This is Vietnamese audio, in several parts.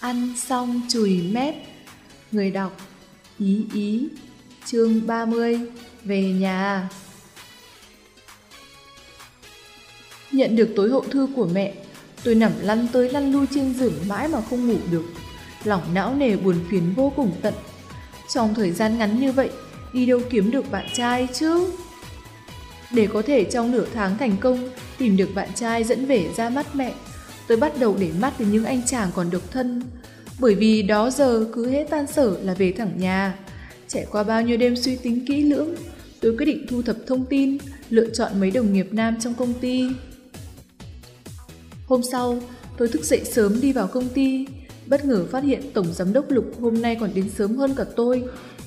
Ăn xong chùi mép. Người đọc, Ý ý, Chương 30 Về nhà. Nhận được tối hậu thư của mẹ, Tôi nằm lăn tới lăn lui trên giường mãi mà không ngủ được. Lòng não nề buồn phiền vô cùng tận. Trong thời gian ngắn như vậy, Đi đâu kiếm được bạn trai chứ? Để có thể trong nửa tháng thành công, Tìm được bạn trai dẫn về ra mắt mẹ. Tôi bắt đầu để mắt đến những anh chàng còn độc thân. Bởi vì đó giờ cứ hết tan sở là về thẳng nhà. Trải qua bao nhiêu đêm suy tính kỹ lưỡng Tôi quyết định thu thập thông tin Lựa chọn mấy đồng nghiệp nam trong công ty. Hôm sau, tôi thức dậy sớm đi vào công ty, bất ngờ phát hiện Tổng Giám đốc Lục hôm nay còn đến sớm hơn cả tôi,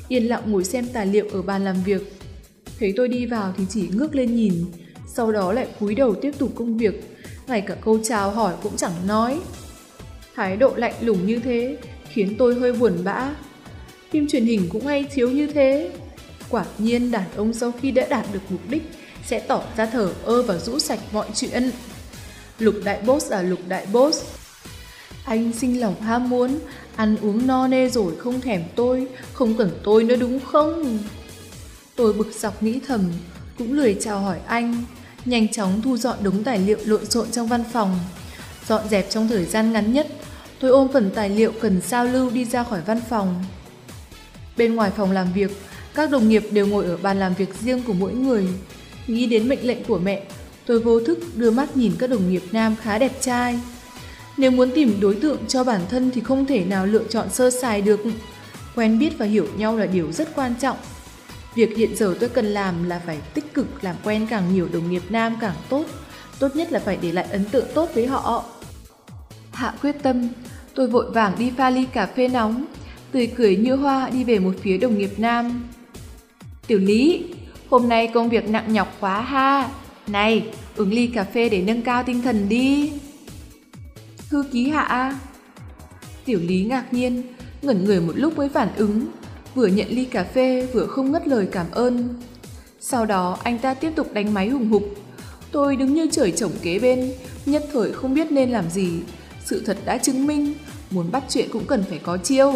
yên lặng ngồi xem tài liệu ở bàn làm việc. Thấy tôi đi vào thì chỉ ngước lên nhìn, sau đó lại cúi đầu tiếp tục công việc, ngay cả câu chào hỏi cũng chẳng nói. Thái độ lạnh lùng như thế khiến tôi hơi buồn bã. Phim truyền hình cũng hay thiếu như thế. Quả nhiên đàn ông sau khi đã đạt được mục đích sẽ tỏ ra thở ơ và rũ sạch mọi chuyện. Lục đại boss à lục đại boss. Anh sinh lòng ham muốn, ăn uống no nê rồi không thèm tôi, không cần tôi nữa đúng không? Tôi bực dọc nghĩ thầm, cũng lười chào hỏi anh, nhanh chóng thu dọn đống tài liệu lộn xộn trong văn phòng. Dọn dẹp trong thời gian ngắn nhất, tôi ôm phần tài liệu cần sao lưu đi ra khỏi văn phòng. Bên ngoài phòng làm việc, các đồng nghiệp đều ngồi ở bàn làm việc riêng của mỗi người. Nghĩ đến mệnh lệnh của mẹ, tôi vô thức đưa mắt nhìn các đồng nghiệp nam khá đẹp trai. Nếu muốn tìm đối tượng cho bản thân thì không thể nào lựa chọn sơ sài được. Quen biết và hiểu nhau là điều rất quan trọng. Việc hiện giờ tôi cần làm là phải tích cực làm quen càng nhiều đồng nghiệp nam càng tốt. Tốt nhất là phải để lại ấn tượng tốt với họ. Hạ quyết tâm, tôi vội vàng đi pha ly cà phê nóng, tươi cười như hoa đi về một phía đồng nghiệp nam. Tiểu Lý, hôm nay công việc nặng nhọc quá ha. Này, uống ly cà phê để nâng cao tinh thần đi. Thư ký hạ. Tiểu Lý ngạc nhiên, ngẩn người một lúc mới phản ứng, vừa nhận ly cà phê vừa không ngất lời cảm ơn. Sau đó anh ta tiếp tục đánh máy hùng hục. Tôi đứng như trời trồng kế bên, nhất thời không biết nên làm gì. Sự thật đã chứng minh, muốn bắt chuyện cũng cần phải có chiêu.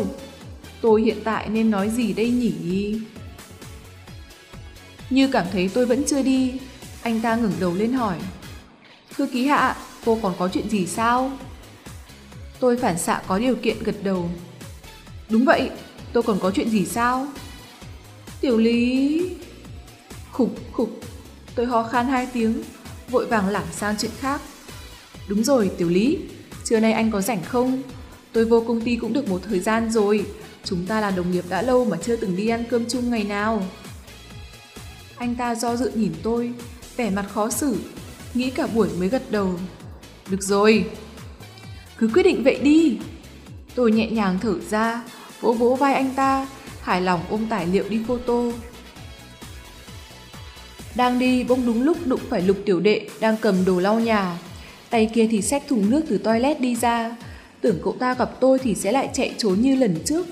Tôi hiện tại nên nói gì đây nhỉ? Như cảm thấy tôi vẫn chưa đi, anh ta ngẩng đầu lên hỏi. Thư ký hạ, cô còn có chuyện gì sao? Tôi phản xạ có điều kiện gật đầu. Đúng vậy, tôi còn có chuyện gì sao? Tiểu lý... Khục khục, tôi ho khan hai tiếng, vội vàng lảng sang chuyện khác. Đúng rồi, Tiểu Lý, trưa nay anh có rảnh không? Tôi vô công ty cũng được một thời gian rồi, chúng ta là đồng nghiệp đã lâu mà chưa từng đi ăn cơm chung ngày nào. Anh ta do dự nhìn tôi, vẻ mặt khó xử, nghĩ cả buổi mới gật đầu. Được rồi, cứ quyết định vậy đi. Tôi nhẹ nhàng thở ra, vỗ vỗ vai anh ta, hài lòng ôm tài liệu đi photo. Đang đi bỗng đúng lúc đụng phải lục tiểu đệ đang cầm đồ lau nhà. Tay kia thì xách thùng nước từ toilet đi ra. Tưởng cậu ta gặp tôi thì sẽ lại chạy trốn như lần trước.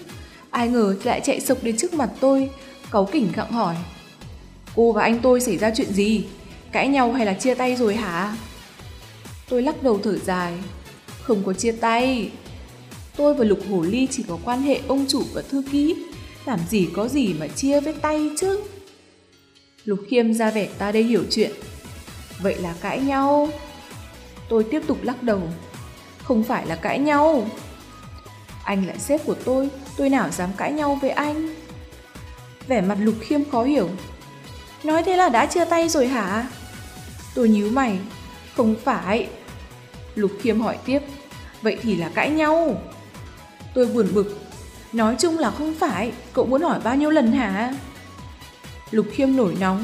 Ai ngờ lại chạy sộc đến trước mặt tôi, cáu kỉnh gặng hỏi. Cô và anh tôi xảy ra chuyện gì? Cãi nhau hay là chia tay rồi hả? Tôi lắc đầu thở dài. Không có chia tay. Tôi và Lục Hổ Ly chỉ có quan hệ ông chủ và thư ký. Làm gì có gì mà chia với tay chứ? Lục Khiêm ra vẻ ta đây hiểu chuyện. Vậy là cãi nhau. Tôi tiếp tục lắc đầu. Không phải là cãi nhau. Anh là sếp của tôi, tôi nào dám cãi nhau với anh. Vẻ mặt Lục Khiêm khó hiểu. Nói thế là đã chia tay rồi hả? Tôi nhíu mày. Không phải. Lục Khiêm hỏi tiếp. Vậy thì là cãi nhau. Tôi buồn bực. Nói chung là không phải, cậu muốn hỏi bao nhiêu lần hả? Lục Khiêm nổi nóng.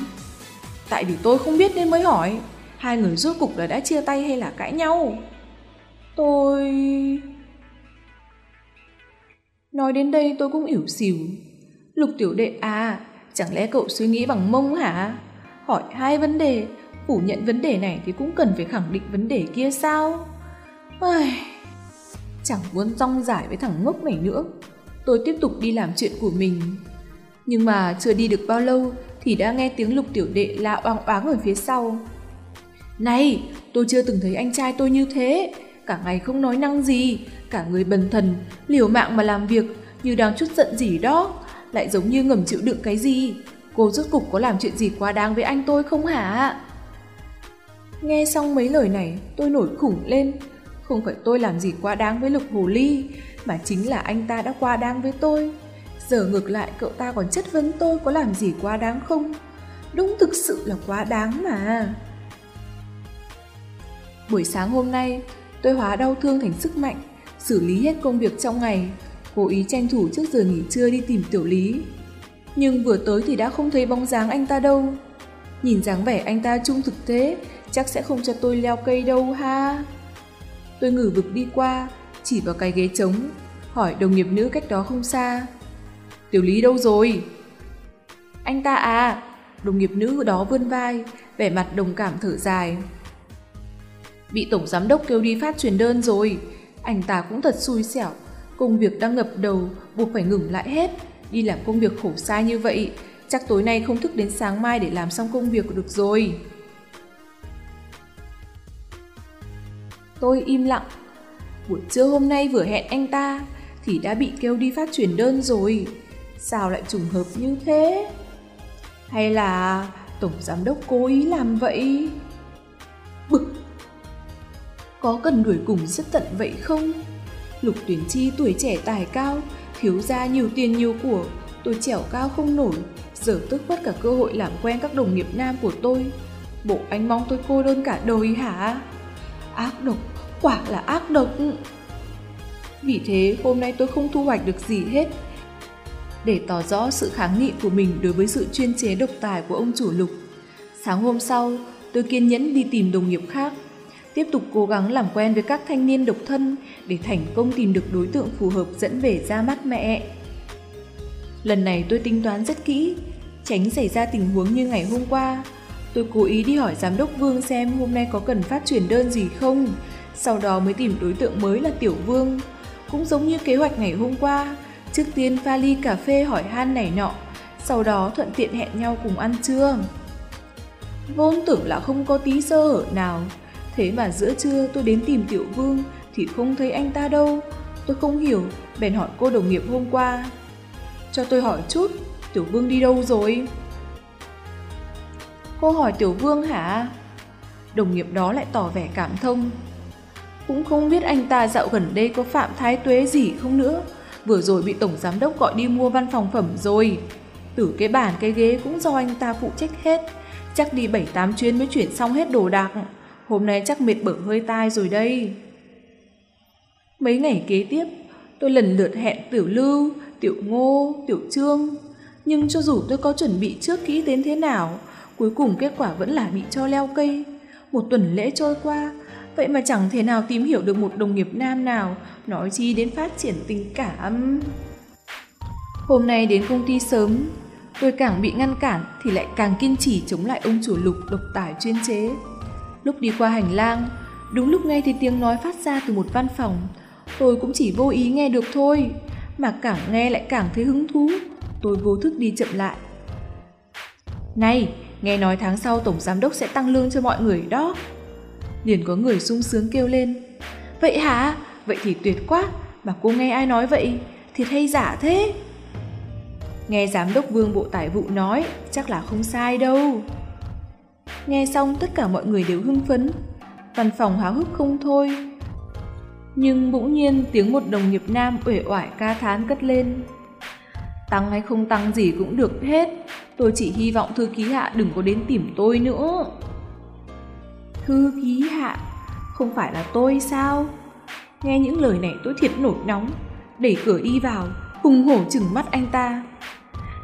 Tại vì tôi không biết nên mới hỏi. Hai người rốt cục là đã chia tay hay là cãi nhau? Tôi... Nói đến đây tôi cũng ỉu xìu. Lục tiểu đệ à, chẳng lẽ cậu suy nghĩ bằng mông hả? Hỏi hai vấn đề, phủ nhận vấn đề này thì cũng cần phải khẳng định vấn đề kia sao? Ai... Chẳng muốn rong giải với thằng ngốc này nữa. Tôi tiếp tục đi làm chuyện của mình. Nhưng mà chưa đi được bao lâu thì đã nghe tiếng lục tiểu đệ la oang oáng ở phía sau. Này, tôi chưa từng thấy anh trai tôi như thế. Cả ngày không nói năng gì, cả người bần thần, liều mạng mà làm việc như đang chút giận gì đó, lại giống như ngầm chịu đựng cái gì. Cô rốt cục có làm chuyện gì quá đáng với anh tôi không hả? Nghe xong mấy lời này, tôi nổi khủng lên. Không phải tôi làm gì quá đáng với Lục Hồ Ly, mà chính là anh ta đã quá đáng với tôi. Giờ ngược lại cậu ta còn chất vấn tôi có làm gì quá đáng không? Đúng thực sự là quá đáng mà. Buổi sáng hôm nay, tôi hóa đau thương thành sức mạnh, xử lý hết công việc trong ngày, cố ý tranh thủ trước giờ nghỉ trưa đi tìm tiểu lý. Nhưng vừa tới thì đã không thấy bóng dáng anh ta đâu. Nhìn dáng vẻ anh ta trung thực thế, chắc sẽ không cho tôi leo cây đâu ha. Tôi ngử vực đi qua, chỉ vào cái ghế trống, hỏi đồng nghiệp nữ cách đó không xa. Tiểu lý đâu rồi? Anh ta à, đồng nghiệp nữ đó vươn vai, vẻ mặt đồng cảm thở dài. Bị tổng giám đốc kêu đi phát truyền đơn rồi, anh ta cũng thật xui xẻo, công việc đang ngập đầu, buộc phải ngừng lại hết, đi làm công việc khổ sai như vậy, chắc tối nay không thức đến sáng mai để làm xong công việc được rồi. Tôi im lặng. Buổi trưa hôm nay vừa hẹn anh ta thì đã bị kêu đi phát chuyển đơn rồi. Sao lại trùng hợp như thế? Hay là tổng giám đốc cố ý làm vậy? Bực! Có cần đuổi cùng rất tận vậy không? Lục tuyển chi tuổi trẻ tài cao, thiếu ra nhiều tiền nhiều của, tôi trèo cao không nổi, giờ tức mất cả cơ hội làm quen các đồng nghiệp nam của tôi. Bộ anh mong tôi cô đơn cả đời hả? Ác độc, quả là ác độc. Vì thế hôm nay tôi không thu hoạch được gì hết. Để tỏ rõ sự kháng nghị của mình đối với sự chuyên chế độc tài của ông chủ lục. Sáng hôm sau, tôi kiên nhẫn đi tìm đồng nghiệp khác tiếp tục cố gắng làm quen với các thanh niên độc thân để thành công tìm được đối tượng phù hợp dẫn về ra mắt mẹ. Lần này tôi tính toán rất kỹ, tránh xảy ra tình huống như ngày hôm qua. Tôi cố ý đi hỏi giám đốc Vương xem hôm nay có cần phát chuyển đơn gì không, sau đó mới tìm đối tượng mới là Tiểu Vương. Cũng giống như kế hoạch ngày hôm qua, trước tiên pha ly cà phê hỏi han này nọ, sau đó thuận tiện hẹn nhau cùng ăn trưa. Vốn tưởng là không có tí sơ hở nào, Thế mà giữa trưa tôi đến tìm Tiểu Vương thì không thấy anh ta đâu. Tôi không hiểu, bèn hỏi cô đồng nghiệp hôm qua. Cho tôi hỏi chút, Tiểu Vương đi đâu rồi? Cô hỏi Tiểu Vương hả? Đồng nghiệp đó lại tỏ vẻ cảm thông. Cũng không biết anh ta dạo gần đây có phạm thái tuế gì không nữa. Vừa rồi bị tổng giám đốc gọi đi mua văn phòng phẩm rồi. Từ cái bàn cái ghế cũng do anh ta phụ trách hết. Chắc đi 7-8 chuyến mới chuyển xong hết đồ đạc. Hôm nay chắc mệt bở hơi tai rồi đây. Mấy ngày kế tiếp, tôi lần lượt hẹn Tiểu Lưu, Tiểu Ngô, Tiểu Trương. Nhưng cho dù tôi có chuẩn bị trước kỹ đến thế nào, cuối cùng kết quả vẫn là bị cho leo cây. Một tuần lễ trôi qua, vậy mà chẳng thể nào tìm hiểu được một đồng nghiệp nam nào, nói chi đến phát triển tình cảm. Hôm nay đến công ty sớm, tôi càng bị ngăn cản thì lại càng kiên trì chống lại ông chủ lục độc tài chuyên chế. Lúc đi qua hành lang, đúng lúc nghe thấy tiếng nói phát ra từ một văn phòng, tôi cũng chỉ vô ý nghe được thôi, mà càng nghe lại càng thấy hứng thú, tôi vô thức đi chậm lại. Này, nghe nói tháng sau tổng giám đốc sẽ tăng lương cho mọi người đó. Liền có người sung sướng kêu lên. Vậy hả? Vậy thì tuyệt quá, mà cô nghe ai nói vậy? Thiệt hay giả thế? Nghe giám đốc vương bộ tài vụ nói, chắc là không sai đâu. Nghe xong tất cả mọi người đều hưng phấn. Văn phòng háo hức không thôi. Nhưng bỗng nhiên tiếng một đồng nghiệp nam uể oải ca thán cất lên. Tăng hay không tăng gì cũng được hết. Tôi chỉ hy vọng thư ký hạ đừng có đến tìm tôi nữa. Thư ký hạ? Không phải là tôi sao? Nghe những lời này tôi thiệt nổi nóng. Đẩy cửa đi vào, hùng hổ chừng mắt anh ta.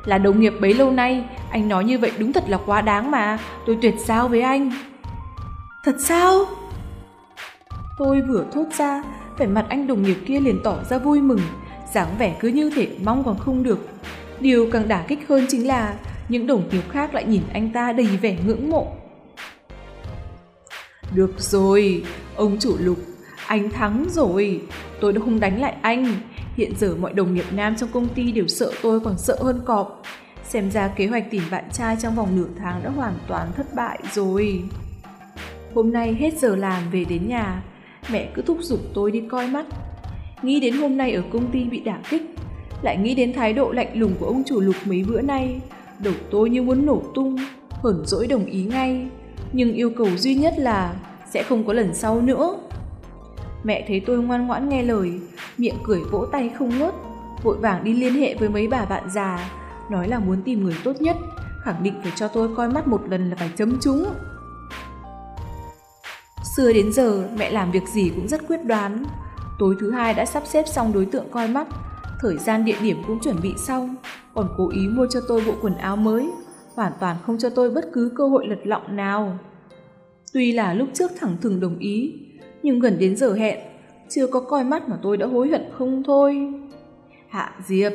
Là đồng nghiệp bấy lâu nay, anh nói như vậy đúng thật là quá đáng mà, tôi tuyệt sao với anh. Thật sao? Tôi vừa thốt ra, vẻ mặt anh đồng nghiệp kia liền tỏ ra vui mừng, dáng vẻ cứ như thể mong còn không được. Điều càng đả kích hơn chính là những đồng nghiệp khác lại nhìn anh ta đầy vẻ ngưỡng mộ. Được rồi, ông chủ lục, anh thắng rồi, tôi đã không đánh lại anh, Hiện giờ mọi đồng nghiệp nam trong công ty đều sợ tôi còn sợ hơn cọp. Xem ra kế hoạch tìm bạn trai trong vòng nửa tháng đã hoàn toàn thất bại rồi. Hôm nay hết giờ làm về đến nhà, mẹ cứ thúc giục tôi đi coi mắt. nghĩ đến hôm nay ở công ty bị đả kích, lại nghĩ đến thái độ lạnh lùng của ông chủ lục mấy bữa nay, đầu tôi như muốn nổ tung, hờn dỗi đồng ý ngay, nhưng yêu cầu duy nhất là sẽ không có lần sau nữa. Mẹ thấy tôi ngoan ngoãn nghe lời, miệng cười vỗ tay không ngớt, vội vàng đi liên hệ với mấy bà bạn già, nói là muốn tìm người tốt nhất, khẳng định phải cho tôi coi mắt một lần là phải chấm trúng. Xưa đến giờ, mẹ làm việc gì cũng rất quyết đoán. Tối thứ hai đã sắp xếp xong đối tượng coi mắt, thời gian địa điểm cũng chuẩn bị xong, còn cố ý mua cho tôi bộ quần áo mới, hoàn toàn không cho tôi bất cứ cơ hội lật lọng nào. Tuy là lúc trước thẳng thừng đồng ý, nhưng gần đến giờ hẹn, chưa có coi mắt mà tôi đã hối hận không thôi. Hạ Diệp,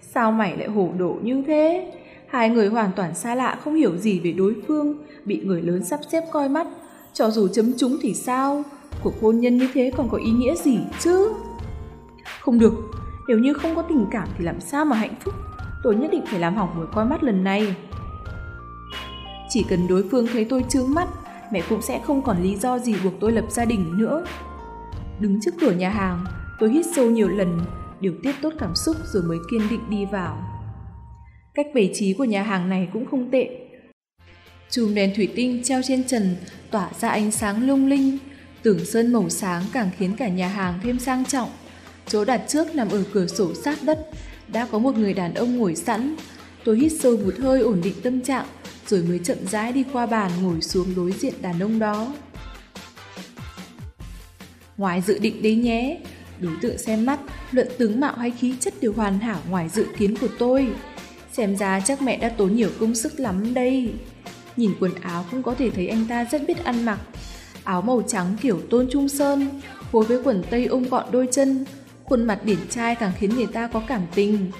sao mày lại hổ đổ như thế? Hai người hoàn toàn xa lạ không hiểu gì về đối phương, bị người lớn sắp xếp coi mắt, cho dù chấm trúng thì sao? Cuộc hôn nhân như thế còn có ý nghĩa gì chứ? Không được, nếu như không có tình cảm thì làm sao mà hạnh phúc? Tôi nhất định phải làm hỏng buổi coi mắt lần này. Chỉ cần đối phương thấy tôi trướng mắt, mẹ cũng sẽ không còn lý do gì buộc tôi lập gia đình nữa. Đứng trước cửa nhà hàng, tôi hít sâu nhiều lần, điều tiết tốt cảm xúc rồi mới kiên định đi vào. Cách bày trí của nhà hàng này cũng không tệ. Chùm đèn thủy tinh treo trên trần tỏa ra ánh sáng lung linh, tường sơn màu sáng càng khiến cả nhà hàng thêm sang trọng. Chỗ đặt trước nằm ở cửa sổ sát đất, đã có một người đàn ông ngồi sẵn. Tôi hít sâu một hơi ổn định tâm trạng, rồi mới chậm rãi đi qua bàn ngồi xuống đối diện đàn ông đó. Ngoài dự định đấy nhé, đối tượng xem mắt, luận tướng mạo hay khí chất đều hoàn hảo ngoài dự kiến của tôi. Xem ra chắc mẹ đã tốn nhiều công sức lắm đây. Nhìn quần áo cũng có thể thấy anh ta rất biết ăn mặc. Áo màu trắng kiểu tôn trung sơn, phối với quần tây ôm gọn đôi chân, khuôn mặt điển trai càng khiến người ta có cảm tình.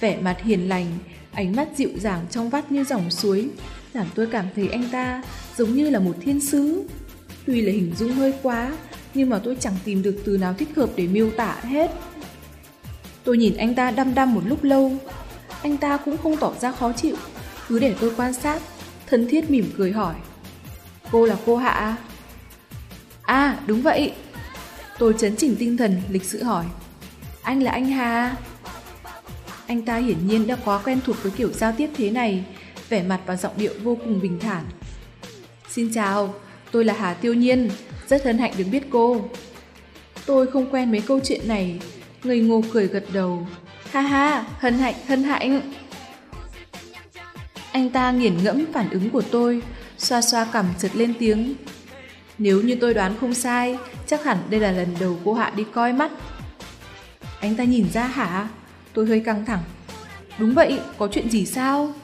Vẻ mặt hiền lành, ánh mắt dịu dàng trong vắt như dòng suối, làm tôi cảm thấy anh ta giống như là một thiên sứ. Tuy là hình dung hơi quá, nhưng mà tôi chẳng tìm được từ nào thích hợp để miêu tả hết. Tôi nhìn anh ta đăm đăm một lúc lâu, anh ta cũng không tỏ ra khó chịu, cứ để tôi quan sát, thân thiết mỉm cười hỏi. Cô là cô Hạ à? À, đúng vậy. Tôi chấn chỉnh tinh thần, lịch sự hỏi. Anh là anh Hà Anh ta hiển nhiên đã quá quen thuộc với kiểu giao tiếp thế này, vẻ mặt và giọng điệu vô cùng bình thản. Xin chào, tôi là Hà Tiêu Nhiên, rất hân hạnh được biết cô. Tôi không quen mấy câu chuyện này, Người ngô cười gật đầu. Ha ha, hân hạnh, hân hạnh. Anh ta nghiền ngẫm phản ứng của tôi, xoa xoa cằm chợt lên tiếng. Nếu như tôi đoán không sai, chắc hẳn đây là lần đầu cô Hạ đi coi mắt. Anh ta nhìn ra hả? Tôi hơi căng thẳng. Đúng vậy, có chuyện gì sao?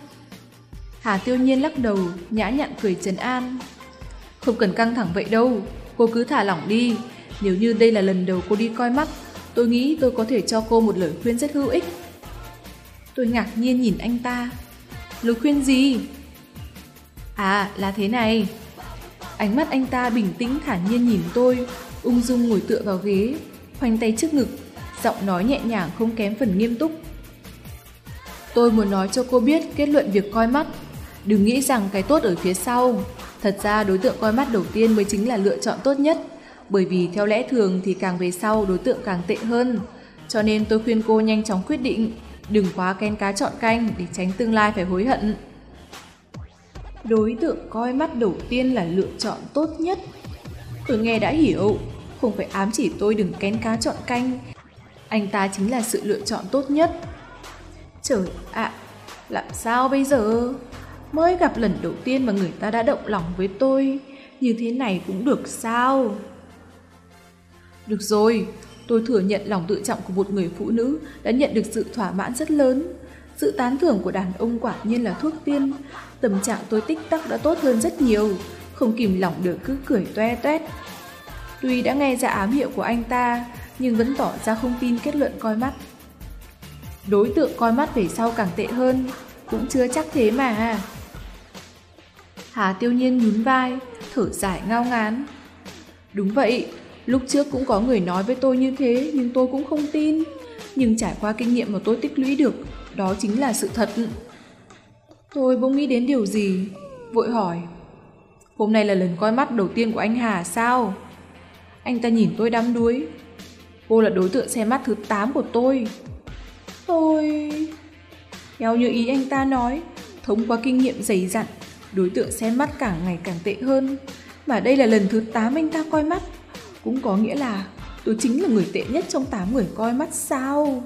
Hà tiêu nhiên lắc đầu, nhã nhặn cười trấn an. Không cần căng thẳng vậy đâu, cô cứ thả lỏng đi. Nếu như đây là lần đầu cô đi coi mắt, tôi nghĩ tôi có thể cho cô một lời khuyên rất hữu ích. Tôi ngạc nhiên nhìn anh ta. Lời khuyên gì? À, là thế này. Ánh mắt anh ta bình tĩnh thản nhiên nhìn tôi, ung dung ngồi tựa vào ghế, khoanh tay trước ngực, giọng nói nhẹ nhàng không kém phần nghiêm túc. Tôi muốn nói cho cô biết kết luận việc coi mắt. Đừng nghĩ rằng cái tốt ở phía sau. Thật ra đối tượng coi mắt đầu tiên mới chính là lựa chọn tốt nhất. Bởi vì theo lẽ thường thì càng về sau đối tượng càng tệ hơn. Cho nên tôi khuyên cô nhanh chóng quyết định. Đừng quá ken cá chọn canh để tránh tương lai phải hối hận. Đối tượng coi mắt đầu tiên là lựa chọn tốt nhất. Tôi nghe đã hiểu, không phải ám chỉ tôi đừng kén cá chọn canh. Anh ta chính là sự lựa chọn tốt nhất. Trời ạ, làm sao bây giờ? Mới gặp lần đầu tiên mà người ta đã động lòng với tôi, như thế này cũng được sao? Được rồi, tôi thừa nhận lòng tự trọng của một người phụ nữ đã nhận được sự thỏa mãn rất lớn. Sự tán thưởng của đàn ông quả nhiên là thuốc tiên. Tâm trạng tôi tích tắc đã tốt hơn rất nhiều, không kìm lòng được cứ cười toe toét. Tuy đã nghe ra ám hiệu của anh ta, nhưng vẫn tỏ ra không tin kết luận coi mắt. Đối tượng coi mắt về sau càng tệ hơn, cũng chưa chắc thế mà. Hà tiêu nhiên nhún vai, thở dài ngao ngán. Đúng vậy, lúc trước cũng có người nói với tôi như thế nhưng tôi cũng không tin. Nhưng trải qua kinh nghiệm mà tôi tích lũy được, đó chính là sự thật. Tôi bỗng nghĩ đến điều gì, vội hỏi. Hôm nay là lần coi mắt đầu tiên của anh Hà sao? Anh ta nhìn tôi đắm đuối. Cô là đối tượng xem mắt thứ 8 của tôi. Tôi... Theo như ý anh ta nói, thông qua kinh nghiệm dày dặn, đối tượng xem mắt càng ngày càng tệ hơn. Mà đây là lần thứ 8 anh ta coi mắt. Cũng có nghĩa là tôi chính là người tệ nhất trong 8 người coi mắt sao?